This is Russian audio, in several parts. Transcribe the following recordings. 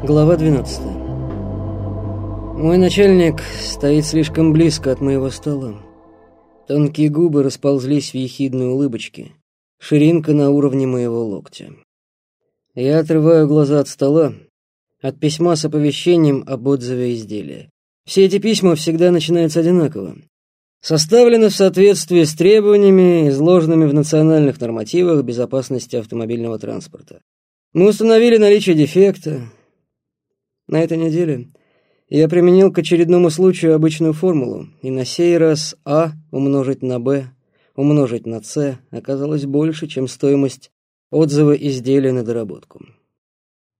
Глава 12 Мой начальник стоит слишком близко от моего стола. Тонкие губы расползлись в ехидной улыбочке. Ширинка на уровне моего локтя. Я отрываю глаза от стола, от письма с оповещением об отзыве изделия. Все эти письма всегда начинаются одинаково. Составлены в соответствии с требованиями, изложенными в национальных нормативах безопасности автомобильного транспорта. Мы установили наличие дефекта, на этой неделе я применил к очередному случаю обычную формулу, и на сей раз А умножить на Б умножить на С оказалось больше, чем стоимость отзыва изделия на доработку.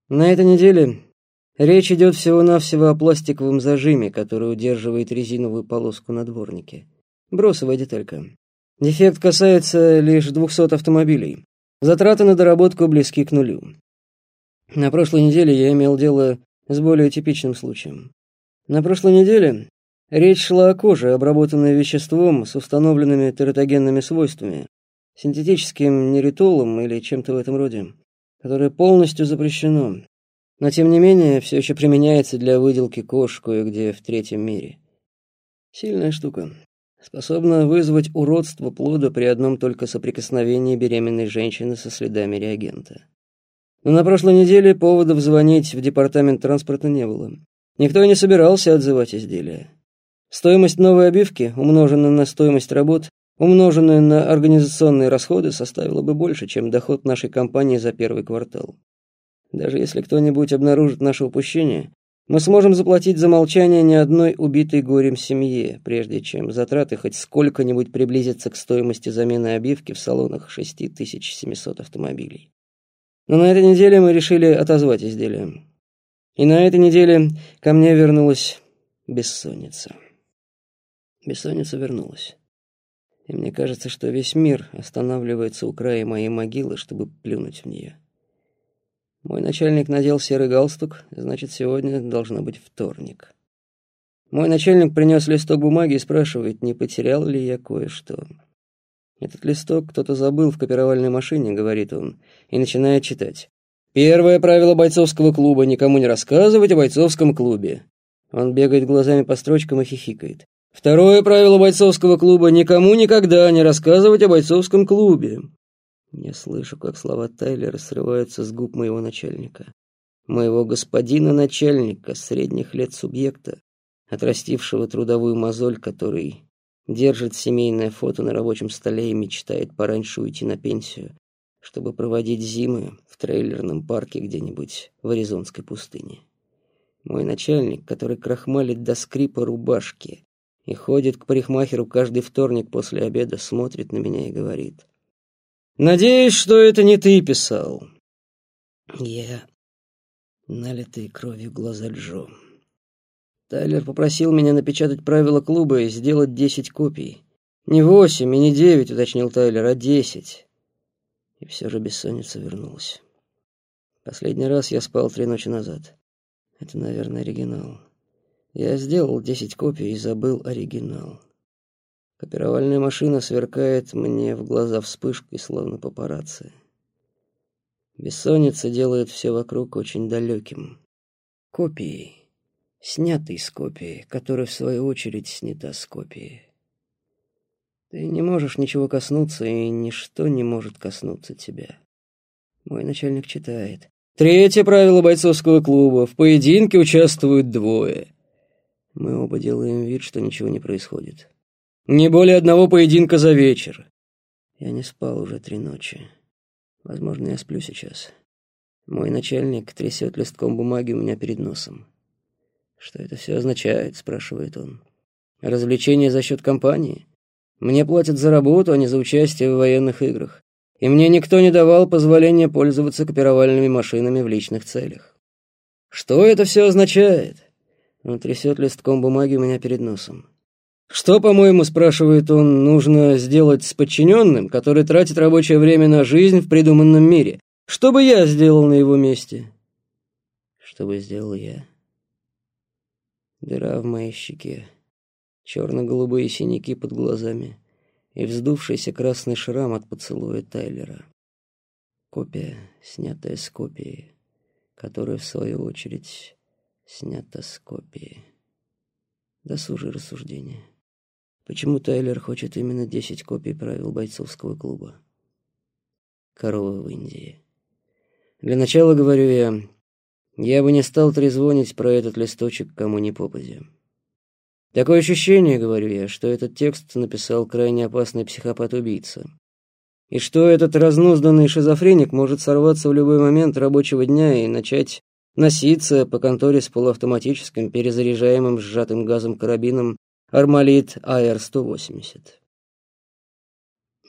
На этой неделе речь идет всего-навсего о пластиковом зажиме, который удерживает резиновую полоску на дворнике. Бросовая деталька. Дефект касается лишь 200 автомобилей. Затраты на доработку близки к нулю. На прошлой неделе я имел дело с более типичным случаем. На прошлой неделе речь шла о коже, обработанной веществом с установленными тератогенными свойствами, синтетическим неритолом или чем-то в этом роде, которое полностью запрещено, но тем не менее все еще применяется для выделки кож кое-где в третьем мире. Сильная штука. Способна вызвать уродство плода при одном только соприкосновении беременной женщины со следами реагента. Но на прошлой неделе поводов звонить в департамент транспорта не было. Никто и не собирался отзывать изделия. Стоимость новой обивки, умноженная на стоимость работ, умноженная на организационные расходы, составила бы больше, чем доход нашей компании за первый квартал. Даже если кто-нибудь обнаружит наше упущение, мы сможем заплатить за молчание ни одной убитой горем семье, прежде чем затраты хоть сколько-нибудь приблизятся к стоимости замены обивки в салонах 6700 автомобилей. Но на этой неделе мы решили отозвать изделие. И на этой неделе ко мне вернулась бессонница. Бессонница вернулась. И мне кажется, что весь мир останавливается у края моей могилы, чтобы плюнуть в нее. Мой начальник надел серый галстук, значит, сегодня должно быть вторник. Мой начальник принес листок бумаги и спрашивает, не потерял ли я кое-что. «Этот листок кто-то забыл в копировальной машине», — говорит он, и начинает читать. «Первое правило бойцовского клуба — никому не рассказывать о бойцовском клубе». Он бегает глазами по строчкам и хихикает. «Второе правило бойцовского клуба — никому никогда не рассказывать о бойцовском клубе». Я слышу, как слова Тайлера срываются с губ моего начальника. Моего господина начальника, средних лет субъекта, отрастившего трудовую мозоль, который держит семейное фото на рабочем столе и мечтает пораньше уйти на пенсию, чтобы проводить зимы в трейлерном парке где-нибудь в Аризонской пустыне. Мой начальник, который крахмалит до скрипа рубашки и ходит к парикмахеру каждый вторник после обеда, смотрит на меня и говорит. «Надеюсь, что это не ты писал». Я налитые кровью глаза Джо. Тайлер попросил меня напечатать правила клуба и сделать десять копий. Не восемь и не девять, уточнил Тайлер, а десять. И все же бессонница вернулась. Последний раз я спал три ночи назад. Это, наверное, оригинал. Я сделал десять копий и забыл оригинал. Копировальная машина сверкает мне в глаза вспышкой, словно папарацци. Бессонница делает все вокруг очень далеким. Копией снятый с копии, которая, в свою очередь, снята с копии. Ты не можешь ничего коснуться, и ничто не может коснуться тебя. Мой начальник читает. Третье правило бойцовского клуба. В поединке участвуют двое. Мы оба делаем вид, что ничего не происходит. Не более одного поединка за вечер. Я не спал уже три ночи. Возможно, я сплю сейчас. Мой начальник трясет листком бумаги у меня перед носом. «Что это все означает?» — спрашивает он. «Развлечение за счет компании? Мне платят за работу, а не за участие в военных играх. И мне никто не давал позволения пользоваться копировальными машинами в личных целях. Что это все означает?» Он трясет листком бумаги у меня перед носом. «Что, по-моему, — спрашивает он, — нужно сделать с подчиненным, который тратит рабочее время на жизнь в придуманном мире? Что бы я сделал на его месте?» «Что бы сделал я?» Дыра в моей щеке, черно-голубые синяки под глазами и вздувшийся красный шрам от поцелуя Тайлера. Копия, снятая с копии, которая, в свою очередь, снята с копии. Досужие рассуждения. Почему Тайлер хочет именно 10 копий правил бойцовского клуба? Корова в Индии. Для начала, говорю я, я бы не стал трезвонить про этот листочек кому ни попадя. Такое ощущение, говорю я, что этот текст написал крайне опасный психопат-убийца. И что этот разнузданный шизофреник может сорваться в любой момент рабочего дня и начать носиться по конторе с полуавтоматическим перезаряжаемым сжатым газом карабином Армалит АР-180.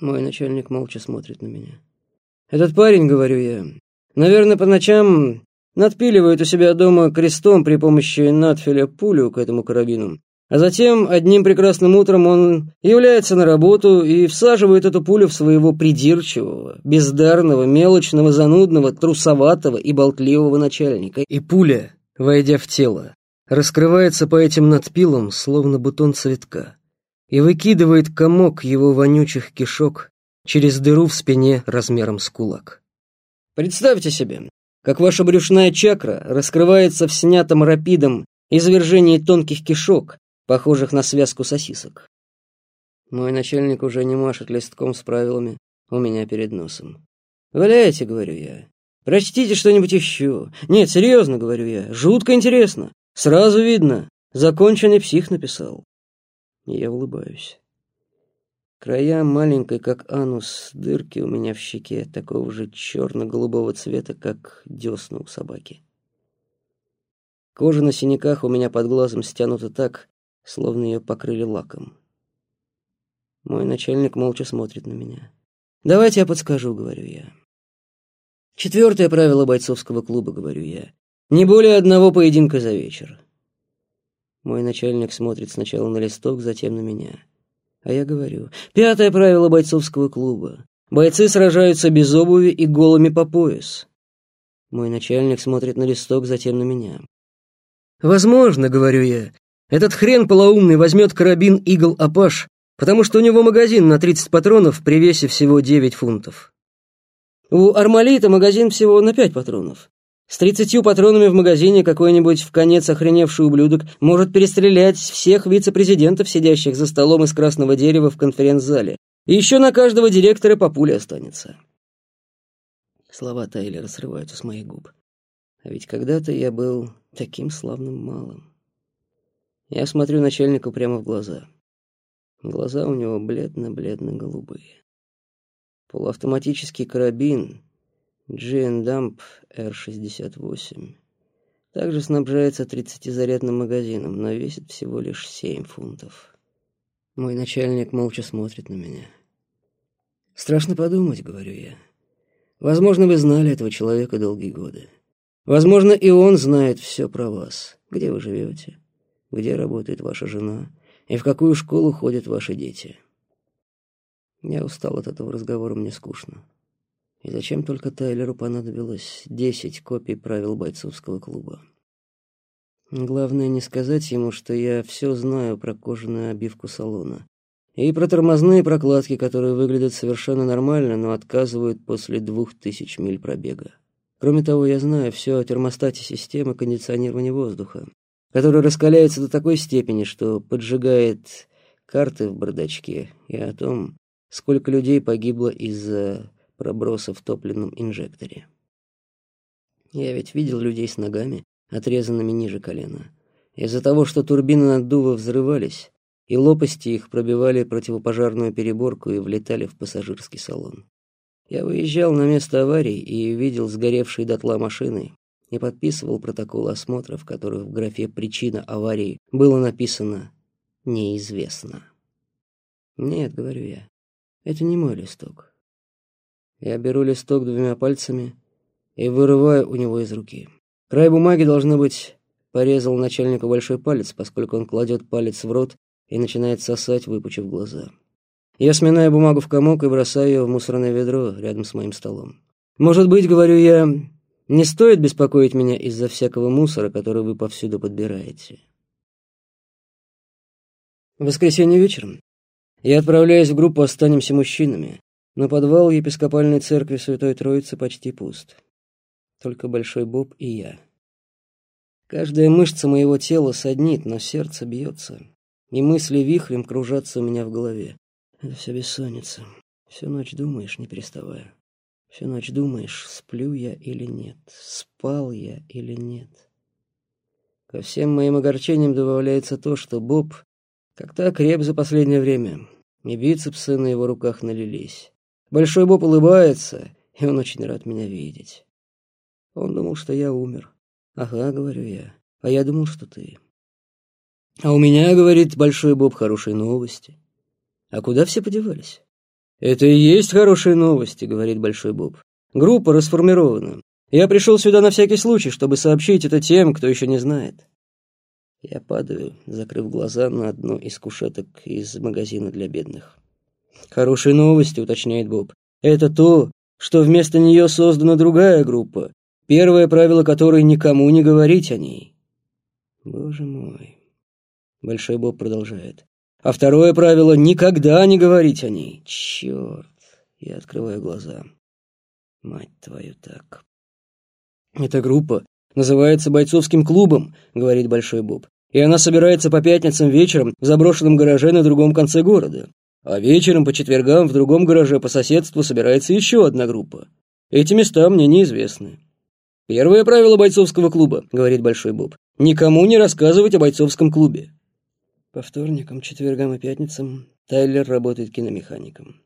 Мой начальник молча смотрит на меня. «Этот парень, — говорю я, — наверное, по ночам надпиливает у себя дома крестом при помощи надфиля пулю к этому карабину, а затем одним прекрасным утром он является на работу и всаживает эту пулю в своего придирчивого, бездарного, мелочного, занудного, трусоватого и болтливого начальника. И пуля, войдя в тело, раскрывается по этим надпилам, словно бутон цветка, и выкидывает комок его вонючих кишок через дыру в спине размером с кулак. Представьте себе, как ваша брюшная чакра раскрывается в снятом рапидом извержении тонких кишок, похожих на связку сосисок. Мой начальник уже не машет листком с правилами у меня перед носом. «Валяйте», — говорю я. «Прочтите что-нибудь еще. Нет, серьезно, — говорю я, — жутко интересно. Сразу видно, законченный псих написал. Я улыбаюсь. Края маленькой, как анус, дырки у меня в щеке, такого же черно-голубого цвета, как десна у собаки. Кожа на синяках у меня под глазом стянута так, словно ее покрыли лаком. Мой начальник молча смотрит на меня. «Давайте я подскажу», — говорю я. Четвертое правило бойцовского клуба, говорю я. Не более одного поединка за вечер. Мой начальник смотрит сначала на листок, затем на меня. А я говорю, пятое правило бойцовского клуба. Бойцы сражаются без обуви и голыми по пояс. Мой начальник смотрит на листок, затем на меня. Возможно, говорю я, этот хрен полоумный возьмет карабин Игл Апаш, потому что у него магазин на 30 патронов при весе всего 9 фунтов. У Армалита магазин всего на 5 патронов. С тридцатью патронами в магазине какой-нибудь в конец охреневший ублюдок может перестрелять всех вице-президентов, сидящих за столом из красного дерева в конференц-зале. И еще на каждого директора по пуле останется. Слова Тайлера срываются с моих губ. А ведь когда-то я был таким славным малым. Я смотрю начальнику прямо в глаза. Глаза у него бледно-бледно-голубые. Полуавтоматический карабин Джиэндамп Р-68. Также снабжается 30-зарядным магазином, но весит всего лишь 7 фунтов. Мой начальник молча смотрит на меня. «Страшно подумать», — говорю я. «Возможно, вы знали этого человека долгие годы. Возможно, и он знает все про вас. Где вы живете, где работает ваша жена и в какую школу ходят ваши дети». Я устал от этого разговора, мне скучно. Зачем только Тайлеру понадобилось десять копий правил бойцовского клуба? Главное не сказать ему, что я все знаю про кожаную обивку салона. И про тормозные прокладки, которые выглядят совершенно нормально, но отказывают после двух тысяч миль пробега. Кроме того, я знаю все о термостате системы кондиционирования воздуха, который раскаляется до такой степени, что поджигает карты в бардачке, и о том, сколько людей погибло из-за проброса в топливном инжекторе. Я ведь видел людей с ногами, отрезанными ниже колена. Из-за того, что турбины наддува взрывались, и лопасти их пробивали противопожарную переборку и влетали в пассажирский салон. Я выезжал на место аварии и видел сгоревшие дотла машины и подписывал протокол осмотра, в которых в графе «Причина аварии» было написано «Неизвестно». «Нет», — говорю я, — «это не мой листок. Я беру листок двумя пальцами и вырываю у него из руки. Край бумаги, должно быть, порезал начальнику большой палец, поскольку он кладет палец в рот и начинает сосать, выпучив глаза. Я сминаю бумагу в комок и бросаю ее в мусорное ведро рядом с моим столом. «Может быть, — говорю я, — не стоит беспокоить меня из-за всякого мусора, который вы повсюду подбираете». В воскресенье вечером я отправляюсь в группу «Останемся мужчинами», но подвал епископальной церкви Святой Троицы почти пуст. Только Большой Боб и я. Каждая мышца моего тела саднит, но сердце бьется, и мысли вихрем кружатся у меня в голове. Это все бессонница. Всю ночь думаешь, не переставая. Всю ночь думаешь, сплю я или нет, спал я или нет. Ко всем моим огорчениям добавляется то, что Боб как-то окреп за последнее время, и бицепсы на его руках налились. Большой Боб улыбается, и он очень рад меня видеть. Он думал, что я умер. Ага, говорю я, а я думал, что ты. А у меня, говорит Большой Боб, хорошие новости. А куда все подевались? Это и есть хорошие новости, говорит Большой Боб. Группа расформирована. Я пришел сюда на всякий случай, чтобы сообщить это тем, кто еще не знает. Я падаю, закрыв глаза на одну из кушеток из магазина для бедных. Хорошие новости, уточняет Боб. Это то, что вместо нее создана другая группа, первое правило которой никому не говорить о ней. Боже мой. Большой Боб продолжает. А второе правило — никогда не говорить о ней. Черт. Я открываю глаза. Мать твою так. Эта группа называется бойцовским клубом, говорит Большой Боб. И она собирается по пятницам вечером в заброшенном гараже на другом конце города. А вечером по четвергам в другом гараже по соседству собирается еще одна группа. Эти места мне неизвестны. Первое правило бойцовского клуба, говорит Большой Боб. Никому не рассказывать о бойцовском клубе. По вторникам, четвергам и пятницам Тайлер работает киномехаником.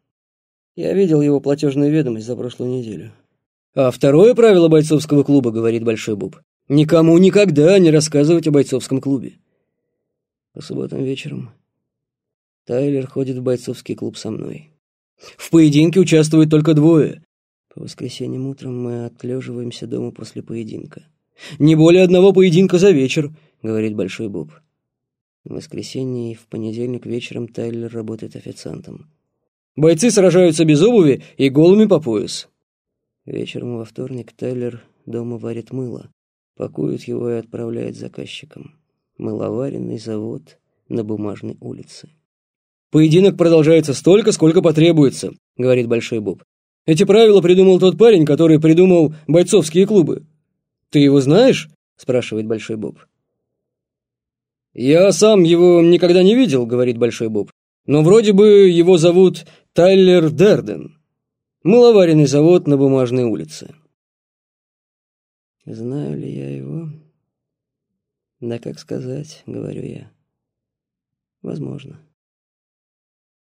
Я видел его платежную ведомость за прошлую неделю. А второе правило бойцовского клуба, говорит Большой Буб, никому никогда не рассказывать о бойцовском клубе. По субботам вечером Тайлер ходит в бойцовский клуб со мной. В поединке участвуют только двое. По воскресеньям утром мы отлеживаемся дома после поединка. «Не более одного поединка за вечер», — говорит Большой Боб. В воскресенье и в понедельник вечером Тайлер работает официантом. Бойцы сражаются без обуви и голыми по пояс. Вечером во вторник Тайлер дома варит мыло, пакует его и отправляет заказчикам. Мыловаренный завод на Бумажной улице. «Поединок продолжается столько, сколько потребуется», — говорит Большой Боб. «Эти правила придумал тот парень, который придумал бойцовские клубы». «Ты его знаешь?» — спрашивает Большой Боб. «Я сам его никогда не видел», — говорит Большой Боб. «Но вроде бы его зовут Тайлер Дерден. Мыловаренный завод на Бумажной улице». «Знаю ли я его?» «Да как сказать», — говорю я. «Возможно».